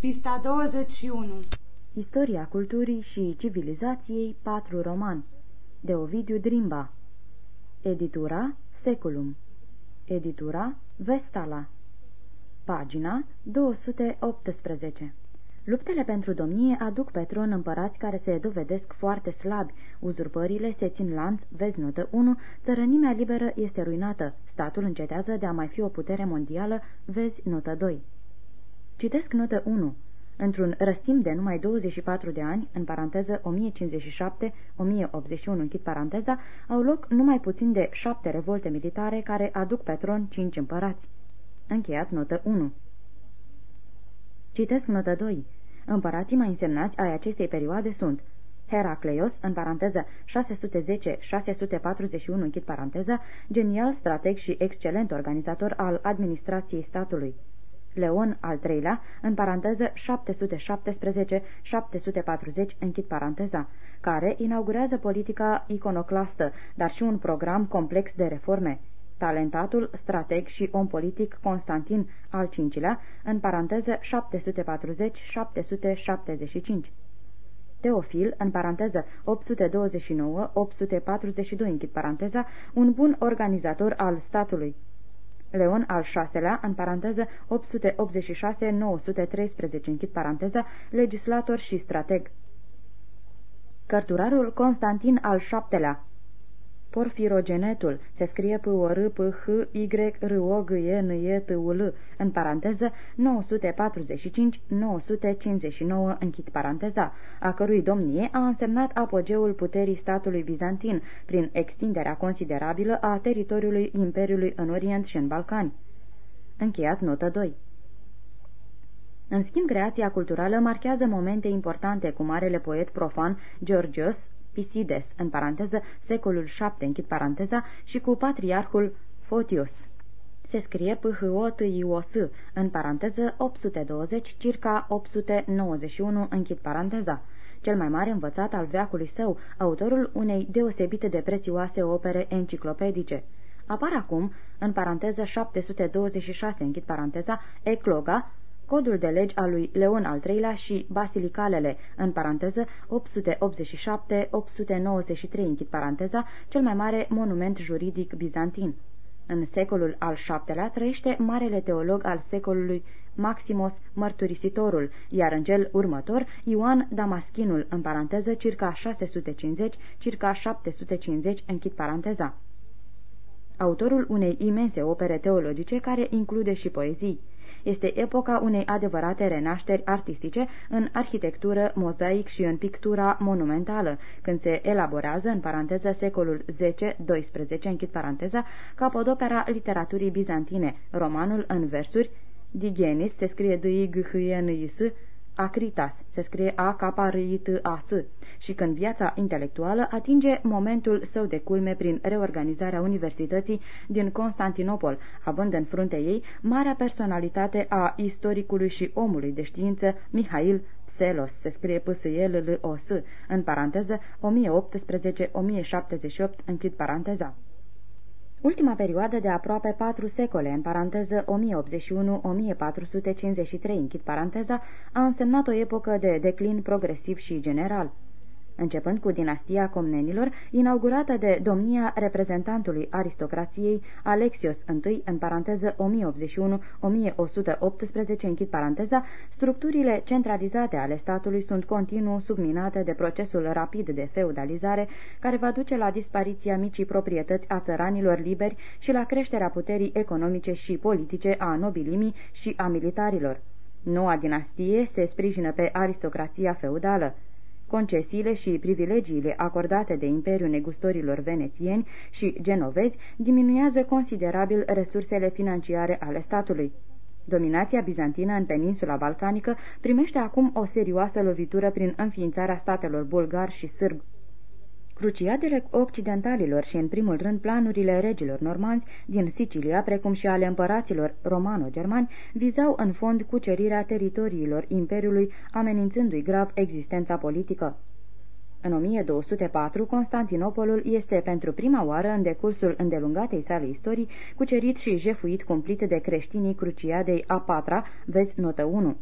Pista 21 Istoria culturii și civilizației 4 roman De Ovidiu Drimba. Editura Seculum. Editura Vestala. Pagina 218 Luptele pentru domnie aduc pe tron împărați care se dovedesc foarte slabi, uzurpările se țin lanț, vezi notă 1, țărănimea liberă este ruinată, statul încetează de a mai fi o putere mondială, vezi notă 2. Citesc notă 1. Într-un răstim de numai 24 de ani, în paranteză 1057-1081, închid paranteza, au loc numai puțin de șapte revolte militare care aduc pe tron cinci împărați. Încheiat notă 1. Citesc notă 2. Împărații mai însemnați ai acestei perioade sunt Heracleios, în paranteză 610-641, închid paranteza, genial strateg și excelent organizator al administrației statului. Leon al III-lea, în paranteză 717-740, închid paranteza, care inaugurează politica iconoclastă, dar și un program complex de reforme. Talentatul, strateg și om politic Constantin al V-lea, în paranteză 740-775. Teofil, în paranteză 829-842, închid paranteza, un bun organizator al statului. Leon al VI-lea, în paranteză 886-913, închid paranteza, legislator și strateg. Cărturarul Constantin al VII-lea, Porfirogenetul. Se scrie p o r p h y r o g e n e t u l. În paranteză 945-959 închid paranteza, a cărui domnie a însemnat apogeul puterii statului bizantin prin extinderea considerabilă a teritoriului Imperiului în Orient și în Balcani. Încheiat notă 2 în schimb, creația culturală marchează momente importante cu marele poet profan Georgios Pisides, în paranteză, secolul 7, închid paranteza, și cu patriarhul Fotios. Se scrie p h o t i o s în paranteză 820, circa 891, închid paranteza. Cel mai mare învățat al veacului său, autorul unei deosebite de prețioase opere enciclopedice. Apar acum, în paranteză 726, închid paranteza, Ecloga, codul de legi al lui Leon al III-lea și basilicalele, în paranteză 887-893, închid paranteza, cel mai mare monument juridic bizantin. În secolul al VII-lea trăiește marele teolog al secolului Maximos Mărturisitorul, iar în cel următor Ioan Damaschinul, în paranteză circa 650, circa 750, închid paranteza. Autorul unei imense opere teologice care include și poezii. Este epoca unei adevărate renașteri artistice în arhitectură, mozaic și în pictura monumentală, când se elaborează, în paranteză, secolul X-XII, închid paranteza, capodopera literaturii bizantine, romanul în versuri, Digenis se scrie d i g h n i s Acritas, se scrie a k r i t a s și când viața intelectuală atinge momentul său de culme prin reorganizarea universității din Constantinopol, având în frunte ei marea personalitate a istoricului și omului de știință Mihail Pselos, se scrie p s l l o s în paranteză 1018-1078, închid paranteza. Ultima perioadă de aproape patru secole, în paranteză 1081-1453, închid paranteza, a însemnat o epocă de declin progresiv și general începând cu dinastia Comnenilor, inaugurată de domnia reprezentantului aristocrației Alexios I, în paranteză 1081-1118, închid paranteza, structurile centralizate ale statului sunt continuu subminate de procesul rapid de feudalizare, care va duce la dispariția micii proprietăți a țăranilor liberi și la creșterea puterii economice și politice a nobilimii și a militarilor. Noua dinastie se sprijină pe aristocrația feudală. Concesiile și privilegiile acordate de Imperiul Negustorilor venețieni și genovezi diminuează considerabil resursele financiare ale statului. Dominația bizantină în peninsula balcanică primește acum o serioasă lovitură prin înființarea statelor bulgar și sârb. Cruciadele occidentalilor și, în primul rând, planurile regilor normanzi din Sicilia, precum și ale împăraților romano-germani, vizau în fond cucerirea teritoriilor Imperiului, amenințându-i grav existența politică. În 1204, Constantinopolul este pentru prima oară, în decursul îndelungatei sale istorii, cucerit și jefuit cumplit de creștinii Cruciadei a patra, vezi notă 1.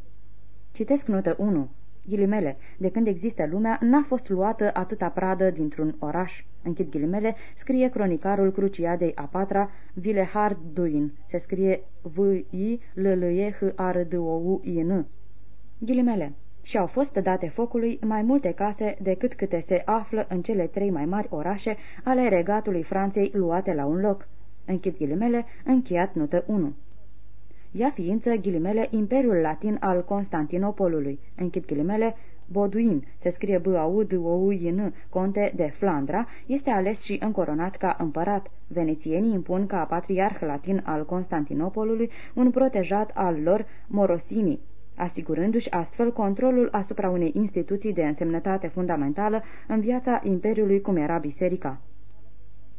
Citesc notă 1. Ghilimele, de când există lumea, n-a fost luată atâta pradă dintr-un oraș. Închid ghilimele, scrie cronicarul Cruciadei a patra, Duin. Se scrie V-I L L E H R D O U I N. Ghilimele și au fost date focului mai multe case decât câte se află în cele trei mai mari orașe ale regatului Franței luate la un loc. Închid ghilimele, încheiat notă 1. Ia ființă ghilimele Imperiul Latin al Constantinopolului. Închid ghilimele, Boduin, se scrie b a u d o u i n conte de Flandra, este ales și încoronat ca împărat. Venețienii impun ca patriarh latin al Constantinopolului un protejat al lor, Morosini, asigurându-și astfel controlul asupra unei instituții de însemnătate fundamentală în viața Imperiului cum era biserica.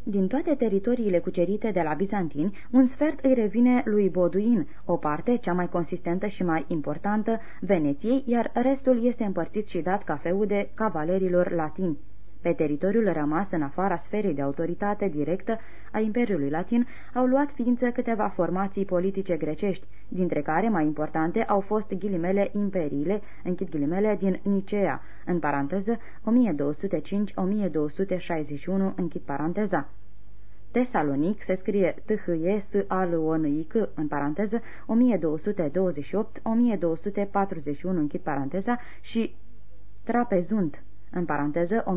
Din toate teritoriile cucerite de la bizantini, un sfert îi revine lui Boduin, o parte, cea mai consistentă și mai importantă, Veneției, iar restul este împărțit și dat ca feude cavalerilor latini. Pe teritoriul rămas în afara sferei de autoritate directă a Imperiului Latin au luat ființă câteva formații politice grecești, dintre care mai importante au fost ghilimele imperiile, închid ghilimele, din Nicea, în paranteză 1205-1261, închid paranteza. Tesalonic se scrie t h e s a l o n i c în paranteză 1228-1241 închid paranteza și Trapezunt în paranteză 1204-1465,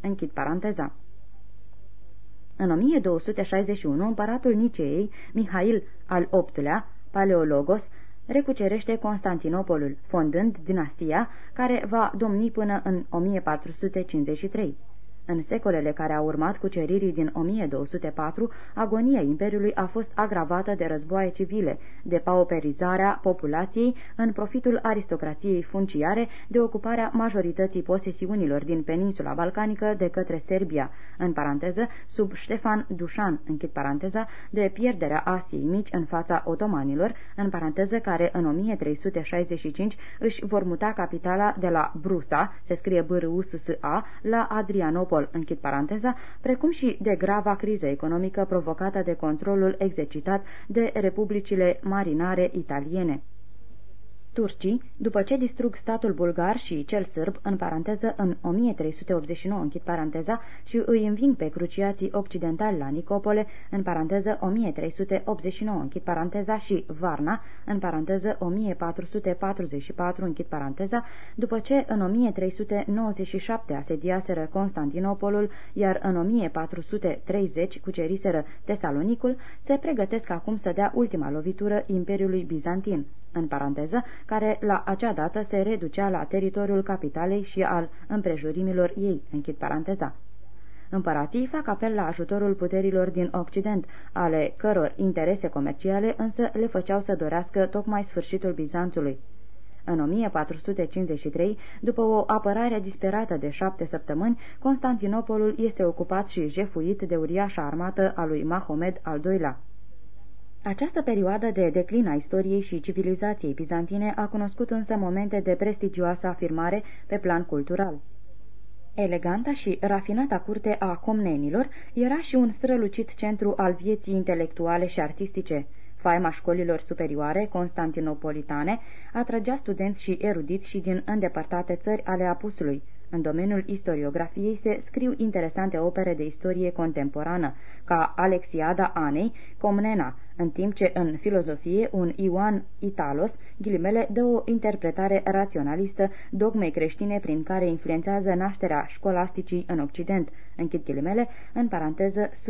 închid paranteza. În 1261, împăratul Niceei, Mihail al VIII-lea, Paleologos, recucerește Constantinopolul, fondând dinastia care va domni până în 1453. În secolele care au urmat cuceririi din 1204, agonia Imperiului a fost agravată de războaie civile, de pauperizarea populației în profitul aristocrației funciare, de ocuparea majorității posesiunilor din peninsula balcanică de către Serbia, în paranteză, sub Ștefan Dușan, închid paranteza, de pierderea Asiei Mici în fața otomanilor, în paranteză care în 1365 își vor muta capitala de la Brusa, se scrie b r u s s a la Adrianopol, Monopol, închid paranteza, precum și de grava criză economică provocată de controlul exercitat de republicile marinare italiene. Turcii, după ce distrug statul bulgar și cel sârb, în paranteză, în 1389, închid paranteza, și îi înving pe cruciații occidentali la Nicopole, în paranteză 1389, închid paranteza, și Varna, în paranteză 1444, închid paranteza, după ce în 1397 asediaseră Constantinopolul, iar în 1430 cuceriseră Tesalonicul, se pregătesc acum să dea ultima lovitură Imperiului Bizantin în paranteză, care la acea dată se reducea la teritoriul capitalei și al împrejurimilor ei, închid paranteza. Împărații fac apel la ajutorul puterilor din Occident, ale căror interese comerciale însă le făceau să dorească tocmai sfârșitul Bizanțului. În 1453, după o apărare disperată de șapte săptămâni, Constantinopolul este ocupat și jefuit de uriașa armată a lui Mahomed al II-lea. Această perioadă de declin a istoriei și civilizației bizantine a cunoscut însă momente de prestigioasă afirmare pe plan cultural. Eleganta și rafinata curte a comnenilor era și un strălucit centru al vieții intelectuale și artistice. Faima școlilor superioare constantinopolitane atrăgea studenți și erudiți și din îndepărtate țări ale apusului. În domeniul istoriografiei se scriu interesante opere de istorie contemporană, ca Alexiada Anei, Comnena, în timp ce în filozofie un Ioan Italos, ghilimele, dă o interpretare raționalistă dogmei creștine prin care influențează nașterea școlasticii în Occident, închid ghilimele, în paranteză S.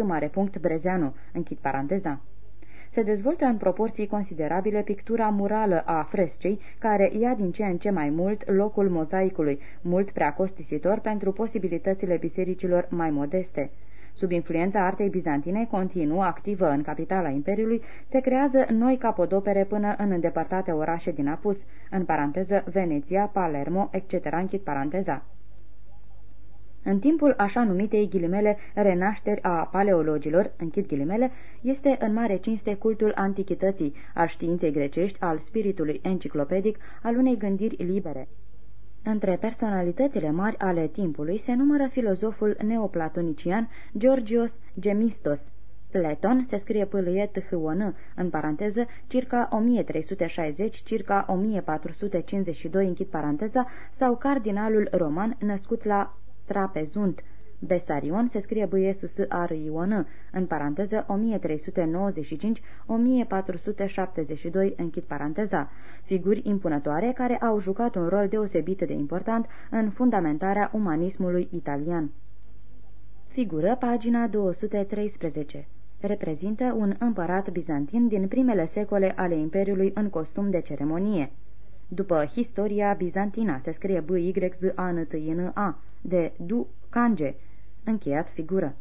Brezeanu, închid paranteza se dezvoltă în proporții considerabile pictura murală a frescei, care ia din ce în ce mai mult locul mozaicului, mult prea costisitor pentru posibilitățile bisericilor mai modeste. Sub influența artei bizantine continuă activă în capitala Imperiului, se creează noi capodopere până în îndepărtate orașe din Apus, în paranteză Veneția, Palermo, etc., închid paranteza. În timpul așa numitei ghilimele renașteri a paleologilor, închid ghilimele, este în mare cinste cultul antichității, al științei grecești, al spiritului enciclopedic, al unei gândiri libere. Între personalitățile mari ale timpului se numără filozoful neoplatonician Georgios Gemistos, Pleton se scrie pâlâie t h n în paranteză, circa 1360, circa 1452, închid paranteza, sau cardinalul roman născut la Trapezunt, Besarion se scrie b s s r i o n în paranteză 1395-1472, închid paranteza, figuri impunătoare care au jucat un rol deosebit de important în fundamentarea umanismului italian. Figură pagina 213 reprezintă un împărat bizantin din primele secole ale Imperiului în costum de ceremonie. După Historia Bizantina se scrie b y z a n t i n a de Du Cange, încheiat figură.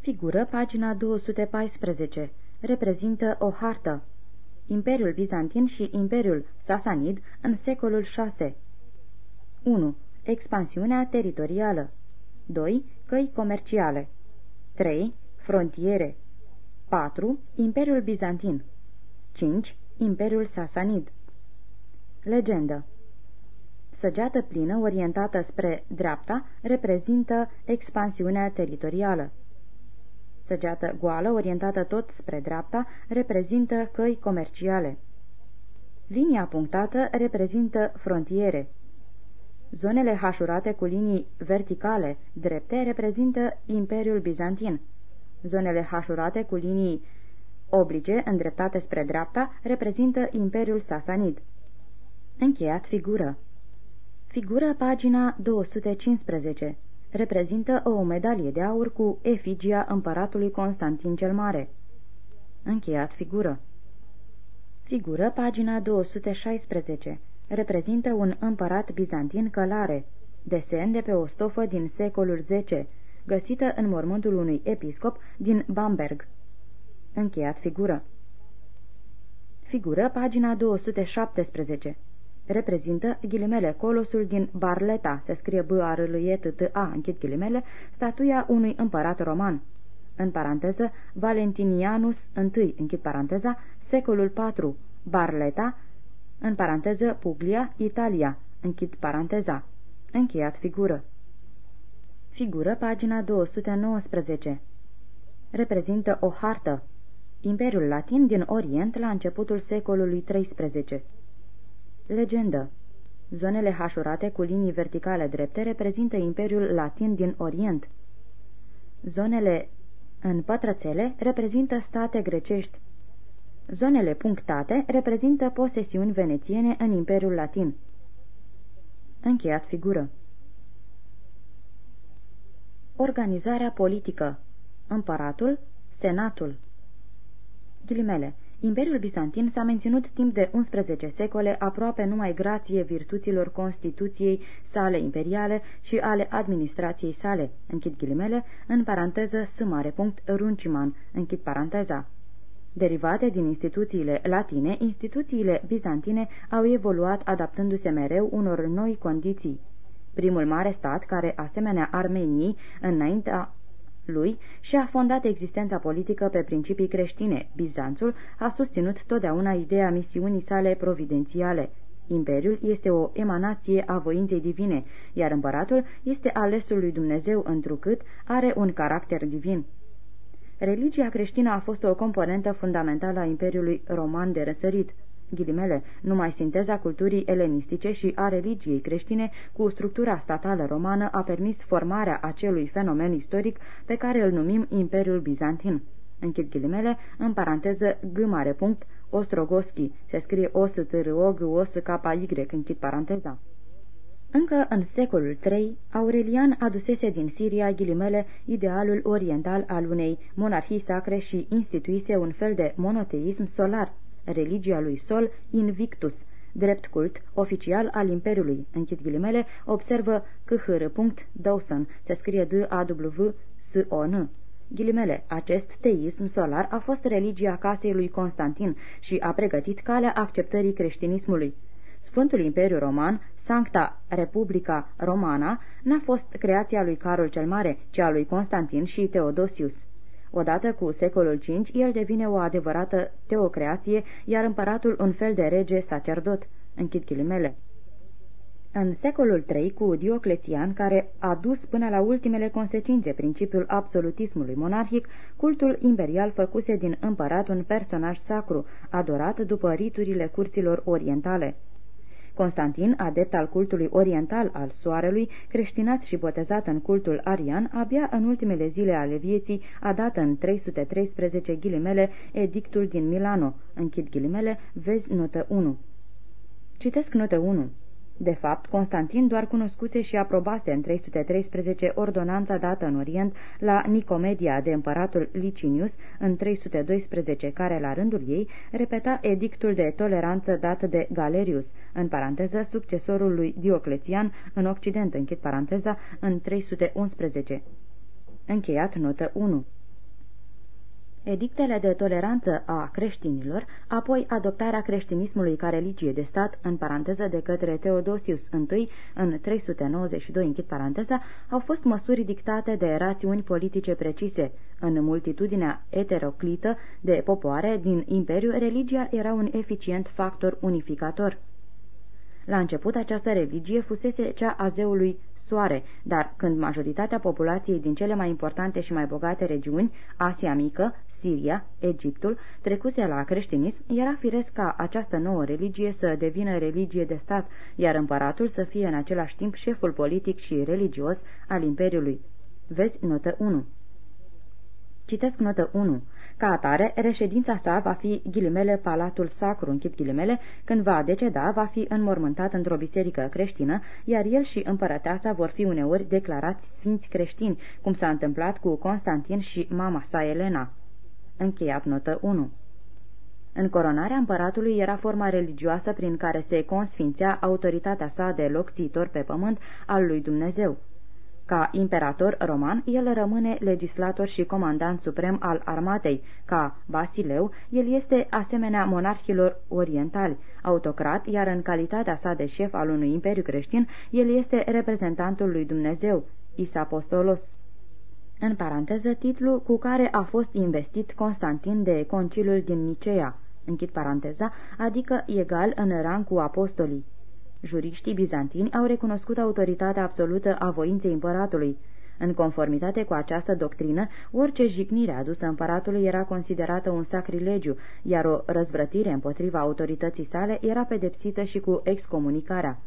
Figură, pagina 214, reprezintă o hartă. Imperiul Bizantin și Imperiul Sasanid în secolul VI. 1. Expansiunea teritorială 2. Căi comerciale 3. Frontiere 4. Imperiul Bizantin 5. Imperiul Sasanid Legendă Săgeată plină, orientată spre dreapta, reprezintă expansiunea teritorială. Săgeată goală, orientată tot spre dreapta, reprezintă căi comerciale. Linia punctată reprezintă frontiere. Zonele hașurate cu linii verticale drepte reprezintă Imperiul Bizantin. Zonele hașurate cu linii oblige, îndreptate spre dreapta, reprezintă Imperiul Sasanid. Încheiat figură. Figură pagina 215. Reprezintă o medalie de aur cu efigia împăratului Constantin cel Mare. Încheiat figură. Figură pagina 216. Reprezintă un împărat bizantin călare. Desen de pe o stofă din secolul X, găsită în mormântul unui episcop din Bamberg. Încheiat figură. Figură pagina 217 reprezintă ghilimele colosul din Barleta, se scrie b a r l e t t a închid ghilimele, statuia unui împărat roman. În paranteză, Valentinianus I, închid paranteza, secolul IV, Barleta, în paranteză, Puglia, Italia, închid paranteza. Încheiat figură. Figură, pagina 219. Reprezintă o hartă. Imperiul Latin din Orient la începutul secolului XIII. Legendă Zonele hașurate cu linii verticale drepte reprezintă Imperiul Latin din Orient. Zonele în pătrățele reprezintă state grecești. Zonele punctate reprezintă posesiuni venețiene în Imperiul Latin. Încheiat figură Organizarea politică Împăratul, Senatul Ghilimele Imperiul Bizantin s-a menținut timp de 11 secole aproape numai grație virtuților Constituției sale imperiale și ale administrației sale, închid ghilimele, în paranteză s mare punct runciman, închid paranteza. Derivate din instituțiile latine, instituțiile bizantine au evoluat adaptându-se mereu unor noi condiții. Primul mare stat, care, asemenea Armeniei, înaintea lui și a fondat existența politică pe principii creștine. Bizanțul a susținut totdeauna ideea misiunii sale providențiale. Imperiul este o emanație a voinței divine, iar împăratul este alesul lui Dumnezeu întrucât are un caracter divin. Religia creștină a fost o componentă fundamentală a Imperiului Roman de răsărit ghilimele, numai sinteza culturii elenistice și a religiei creștine cu structura statală romană a permis formarea acelui fenomen istoric pe care îl numim Imperiul Bizantin. Închid ghilimele, în paranteză g mare punct, Ostrogoschi, se scrie o s t r o g o s k y, închid paranteza. Încă în secolul III, Aurelian adusese din Siria ghilimele idealul oriental al unei monarhii sacre și instituise un fel de monoteism solar, religia lui Sol Invictus, drept cult oficial al Imperiului, închid ghilimele, observă chr. Dawson, se scrie d a w s o n Ghilimele, acest teism solar a fost religia casei lui Constantin și a pregătit calea acceptării creștinismului. Sfântul Imperiu Roman, Sancta Republica Romana, n-a fost creația lui Carol cel Mare, ci a lui Constantin și Teodosius. Odată cu secolul V, el devine o adevărată teocreație, iar împăratul un fel de rege sacerdot. Închid ghilimele. În secolul III, cu Dioclețian, care a dus până la ultimele consecințe principiul absolutismului monarhic, cultul imperial făcuse din împărat un personaj sacru, adorat după riturile curților orientale. Constantin, adept al cultului oriental al soarelui, creștinat și botezat în cultul arian, abia în ultimele zile ale vieții a dat în 313 ghilimele edictul din Milano. Închid ghilimele, vezi notă 1. Citesc notă 1. De fapt, Constantin doar cunoscuse și aprobase în 313 ordonanța dată în Orient la Nicomedia de împăratul Licinius în 312, care la rândul ei repeta edictul de toleranță dat de Galerius, în paranteză succesorul lui Dioclețian în Occident, închid paranteza, în 311. Încheiat notă 1 edictele de toleranță a creștinilor, apoi adoptarea creștinismului ca religie de stat, în paranteză de către Teodosius I, în 392, închid paranteza, au fost măsuri dictate de rațiuni politice precise. În multitudinea eteroclită de popoare din imperiu, religia era un eficient factor unificator. La început, această religie fusese cea a zeului soare, dar când majoritatea populației din cele mai importante și mai bogate regiuni, Asia Mică, Siria, Egiptul, trecuse la creștinism, era firesc ca această nouă religie să devină religie de stat, iar împăratul să fie în același timp șeful politic și religios al Imperiului. Vezi notă 1. Citesc notă 1. Ca atare, reședința sa va fi ghilimele Palatul Sacru, închid ghilimele, când va deceda, va fi înmormântat într-o biserică creștină, iar el și împărăteasa vor fi uneori declarați sfinți creștini, cum s-a întâmplat cu Constantin și mama sa Elena. Încheiat notă 1 În coronarea împăratului era forma religioasă prin care se consfințea autoritatea sa de locțitor pe pământ al lui Dumnezeu. Ca imperator roman, el rămâne legislator și comandant suprem al armatei. Ca Basileu, el este asemenea monarhilor orientali, autocrat, iar în calitatea sa de șef al unui imperiu creștin, el este reprezentantul lui Dumnezeu, Isapostolos în paranteză titlu cu care a fost investit Constantin de concilul din Nicea, închid paranteza, adică egal în rang cu apostolii. Juriștii bizantini au recunoscut autoritatea absolută a voinței împăratului. În conformitate cu această doctrină, orice jignire adusă împăratului era considerată un sacrilegiu, iar o răzvrătire împotriva autorității sale era pedepsită și cu excomunicarea.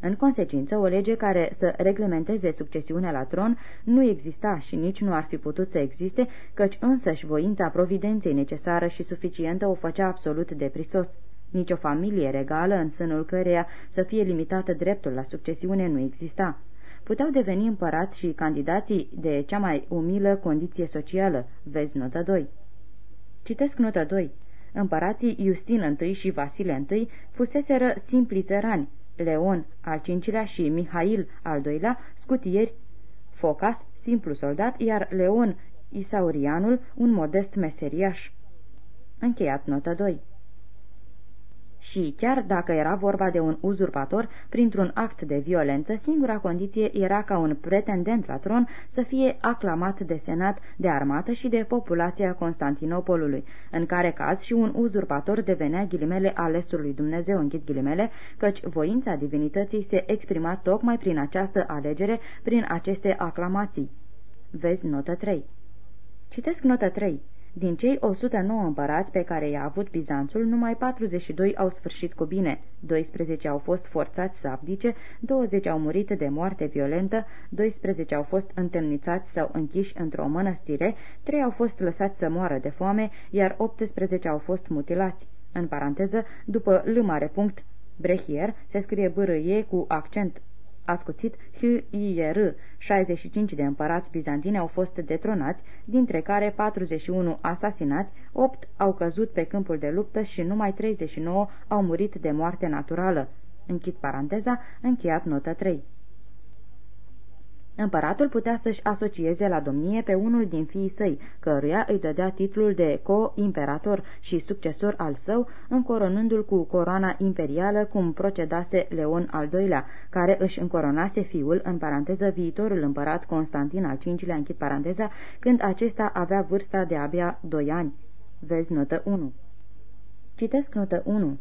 În consecință, o lege care să reglementeze succesiunea la tron nu exista și nici nu ar fi putut să existe, căci însăși voința providenței necesară și suficientă o făcea absolut de prisos. Nici o familie regală în sânul căreia să fie limitată dreptul la succesiune nu exista. Puteau deveni împărați și candidații de cea mai umilă condiție socială, vezi notă 2. Citesc notă 2. Împărații Justin I și Vasile I fuseseră simpli țărani, Leon al cincilea și Mihail al doilea, scutieri, Focas, simplu soldat, iar Leon Isaurianul, un modest meseriaș. Încheiat notă 2 și, chiar dacă era vorba de un uzurpator, printr-un act de violență, singura condiție era ca un pretendent la tron să fie aclamat de senat, de armată și de populația Constantinopolului, în care caz și un uzurpator devenea ghilimele alesul lui Dumnezeu, închid ghilimele, căci voința divinității se exprima tocmai prin această alegere, prin aceste aclamații. Vezi notă 3. Citesc notă 3. Din cei 109 împărați pe care i-a avut Bizanțul, numai 42 au sfârșit cu bine, 12 au fost forțați să abdice, 20 au murit de moarte violentă, 12 au fost întâlnițați sau închiși într-o mănăstire, 3 au fost lăsați să moară de foame, iar 18 au fost mutilați. În paranteză, după l mare punct, Brehier se scrie bârâie cu accent ascuțit H.I.R. 65 de împărați bizantini au fost detronați, dintre care 41 asasinați, 8 au căzut pe câmpul de luptă și numai 39 au murit de moarte naturală. Închid paranteza, încheiat notă 3. Împăratul putea să-și asocieze la domnie pe unul din fiii săi, căruia îi dădea titlul de co-imperator și succesor al său, încoronându-l cu coroana imperială, cum procedase Leon al II-lea, care își încoronase fiul, în paranteză viitorul împărat Constantin al V-lea, închid paranteza, când acesta avea vârsta de abia 2 ani. Vezi notă 1. Citesc notă 1.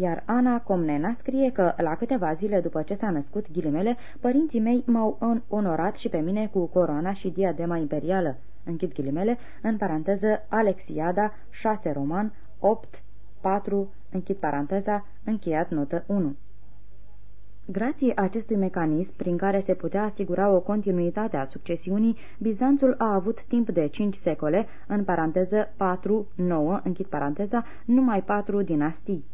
Iar Ana Comnena scrie că, la câteva zile după ce s-a născut ghilimele, părinții mei m-au onorat și pe mine cu coroana și diadema imperială. Închid ghilimele, în paranteză, Alexiada, 6 roman, 8, 4, închid paranteza, încheiat notă 1. Grație acestui mecanism, prin care se putea asigura o continuitate a succesiunii, Bizanțul a avut timp de cinci secole, în paranteză 4-9, închid paranteza, numai patru dinastii.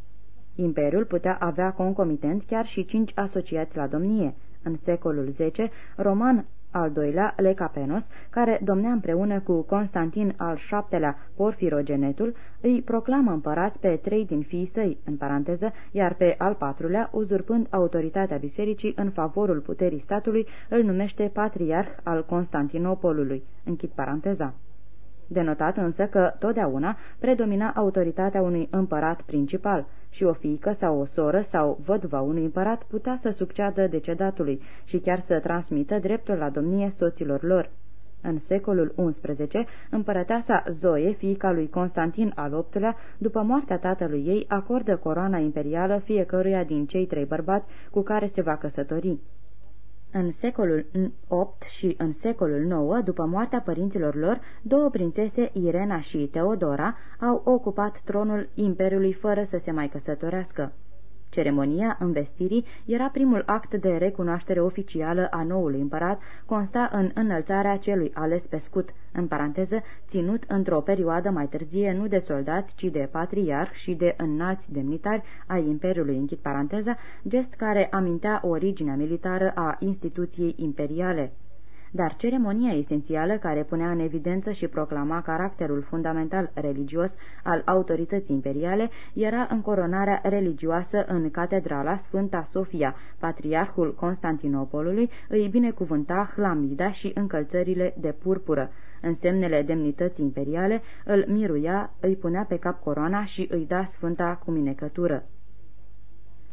Imperiul putea avea concomitent chiar și cinci asociați la domnie. În secolul X, Roman al doilea, Lecapenos, care domnea împreună cu Constantin al VII-lea Porfirogenetul, îi proclamă împărați pe trei din fiii săi, în paranteză, iar pe al patrulea, uzurpând autoritatea bisericii în favorul puterii statului, îl numește patriarh al Constantinopolului, închid paranteza. Denotat însă că, totdeauna, predomina autoritatea unui împărat principal și o fiică sau o soră sau vădva unui împărat putea să succeadă decedatului și chiar să transmită dreptul la domnie soților lor. În secolul XI, împărăteasa Zoe, fiica lui Constantin al VIII-lea, după moartea tatălui ei, acordă coroana imperială fiecăruia din cei trei bărbați cu care se va căsători. În secolul VIII și în secolul IX, după moartea părinților lor, două prințese, Irena și Teodora, au ocupat tronul Imperiului fără să se mai căsătorească. Ceremonia învestirii era primul act de recunoaștere oficială a noului împărat, consta în înălțarea celui ales pe scut, în paranteză, ținut într-o perioadă mai târzie nu de soldați, ci de patriarh și de înalți demnitari ai Imperiului, închid paranteza, gest care amintea originea militară a instituției imperiale dar ceremonia esențială care punea în evidență și proclama caracterul fundamental religios al autorității imperiale era încoronarea religioasă în catedrala Sfânta Sofia. Patriarhul Constantinopolului îi binecuvânta hlamida și încălțările de purpură. În semnele demnității imperiale îl miruia, îi punea pe cap coroana și îi da sfânta cuminecătură.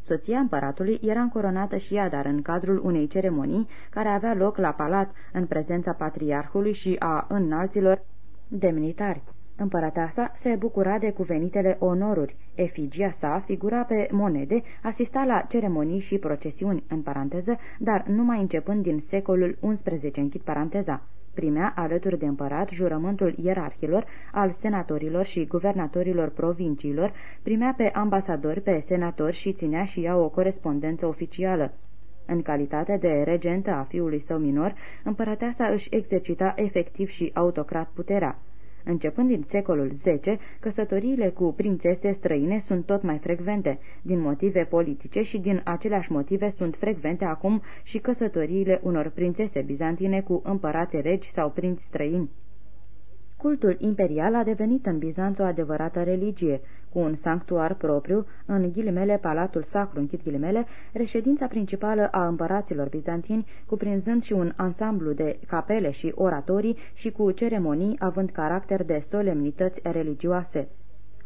Soția împăratului era încoronată și ea, dar în cadrul unei ceremonii care avea loc la palat, în prezența patriarhului și a înalților demnitari. Împărăteasa se bucura de cuvenitele onoruri. Efigia sa figura pe monede, asista la ceremonii și procesiuni, în paranteză, dar numai începând din secolul XI, închid paranteza primea alături de împărat jurământul ierarhilor, al senatorilor și guvernatorilor provinciilor, primea pe ambasadori, pe senatori și ținea și ea o corespondență oficială. În calitate de regentă a fiului său minor, împărăteasa își exercita efectiv și autocrat puterea. Începând din secolul X, căsătoriile cu prințese străine sunt tot mai frecvente, din motive politice și din aceleași motive sunt frecvente acum și căsătoriile unor prințese bizantine cu împărate regi sau prinți străini. Cultul imperial a devenit în Bizanț o adevărată religie, cu un sanctuar propriu, în ghilimele Palatul Sacru, închid ghilimele, reședința principală a împăraților bizantini, cuprinzând și un ansamblu de capele și oratorii și cu ceremonii având caracter de solemnități religioase.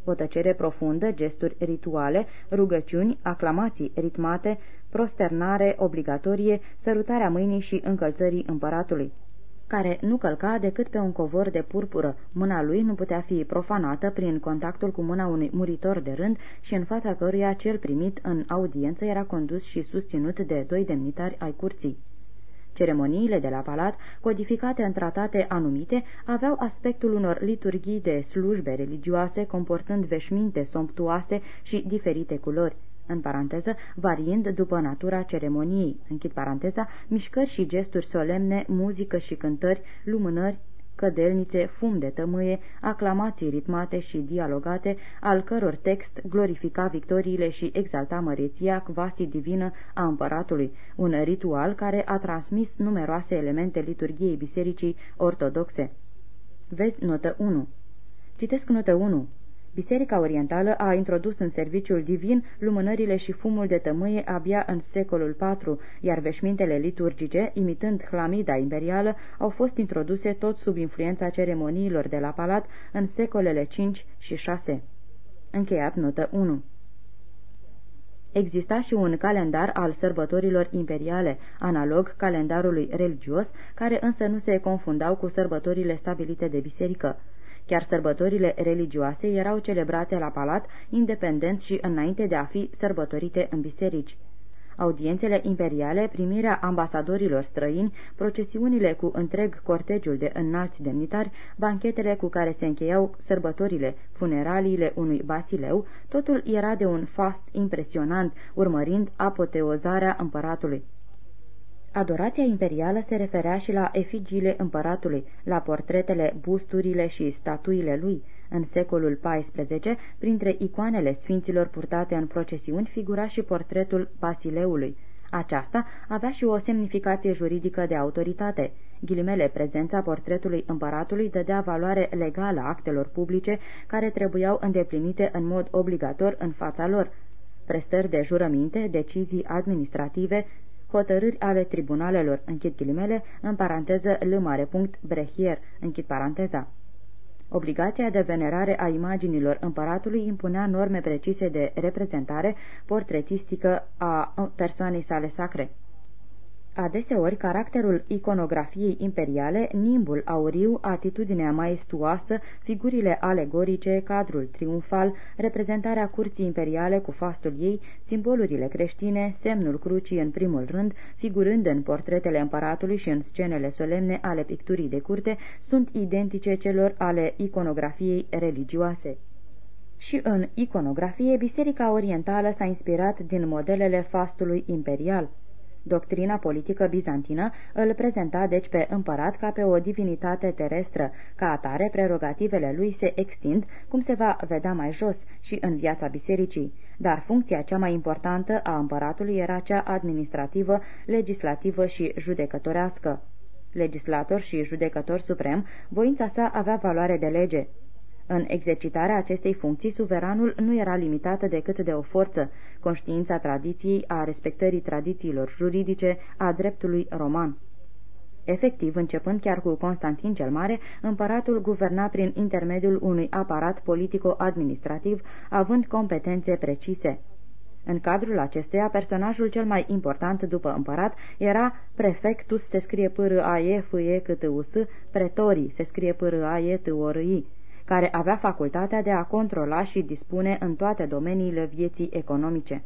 O tăcere profundă, gesturi rituale, rugăciuni, aclamații ritmate, prosternare obligatorie, sărutarea mâinii și încălțării împăratului care nu călca decât pe un covor de purpură. Mâna lui nu putea fi profanată prin contactul cu mâna unui muritor de rând și în fața căruia cel primit în audiență era condus și susținut de doi demnitari ai curții. Ceremoniile de la palat, codificate în tratate anumite, aveau aspectul unor liturghii de slujbe religioase, comportând veșminte somptuoase și diferite culori în paranteză, variind după natura ceremoniei, închid paranteza, mișcări și gesturi solemne, muzică și cântări, lumânări, cădelnițe, fum de tămâie, aclamații ritmate și dialogate, al căror text glorifica victoriile și exalta măreția quasi divină a împăratului, un ritual care a transmis numeroase elemente liturgiei bisericii ortodoxe. Vezi notă 1. Citesc notă 1. Biserica Orientală a introdus în serviciul divin lumânările și fumul de tămâie abia în secolul IV, iar veșmintele liturgice, imitând hlamida imperială, au fost introduse tot sub influența ceremoniilor de la palat în secolele V și VI. Încheiat notă 1 Exista și un calendar al sărbătorilor imperiale, analog calendarului religios, care însă nu se confundau cu sărbătorile stabilite de biserică. Chiar sărbătorile religioase erau celebrate la palat, independent și înainte de a fi sărbătorite în biserici audiențele imperiale, primirea ambasadorilor străini, procesiunile cu întreg cortegiul de înalți demnitari, banchetele cu care se încheiau sărbătorile, funeraliile unui basileu, totul era de un fast impresionant, urmărind apoteozarea împăratului. Adorația imperială se referea și la efigiile împăratului, la portretele, busturile și statuile lui, în secolul XIV, printre icoanele sfinților purtate în procesiuni, figura și portretul Basileului. Aceasta avea și o semnificație juridică de autoritate. Ghilimele, prezența portretului împăratului dădea valoare legală actelor publice care trebuiau îndeplinite în mod obligator în fața lor. Prestări de jurăminte, decizii administrative, hotărâri ale tribunalelor, închid ghilimele, în paranteză l mare punct brehier, închid paranteza. Obligația de venerare a imaginilor împăratului impunea norme precise de reprezentare portretistică a persoanei sale sacre. Adeseori, caracterul iconografiei imperiale, nimbul auriu, atitudinea maestuoasă, figurile alegorice, cadrul triumfal, reprezentarea curții imperiale cu fastul ei, simbolurile creștine, semnul crucii în primul rând, figurând în portretele împăratului și în scenele solemne ale picturii de curte, sunt identice celor ale iconografiei religioase. Și în iconografie, Biserica Orientală s-a inspirat din modelele fastului imperial. Doctrina politică bizantină îl prezenta deci pe împărat ca pe o divinitate terestră, ca atare prerogativele lui se extind, cum se va vedea mai jos, și în viața bisericii, dar funcția cea mai importantă a împăratului era cea administrativă, legislativă și judecătorească. Legislator și judecător suprem, voința sa avea valoare de lege. În exercitarea acestei funcții, suveranul nu era limitată decât de o forță, conștiința tradiției, a respectării tradițiilor juridice, a dreptului roman. Efectiv, începând chiar cu Constantin cel Mare, împăratul guverna prin intermediul unui aparat politico-administrativ, având competențe precise. În cadrul acestuia, personajul cel mai important după împărat era prefectus, se scrie p r a e f e c t u s pretorii, se scrie p r a e t o r i care avea facultatea de a controla și dispune în toate domeniile vieții economice.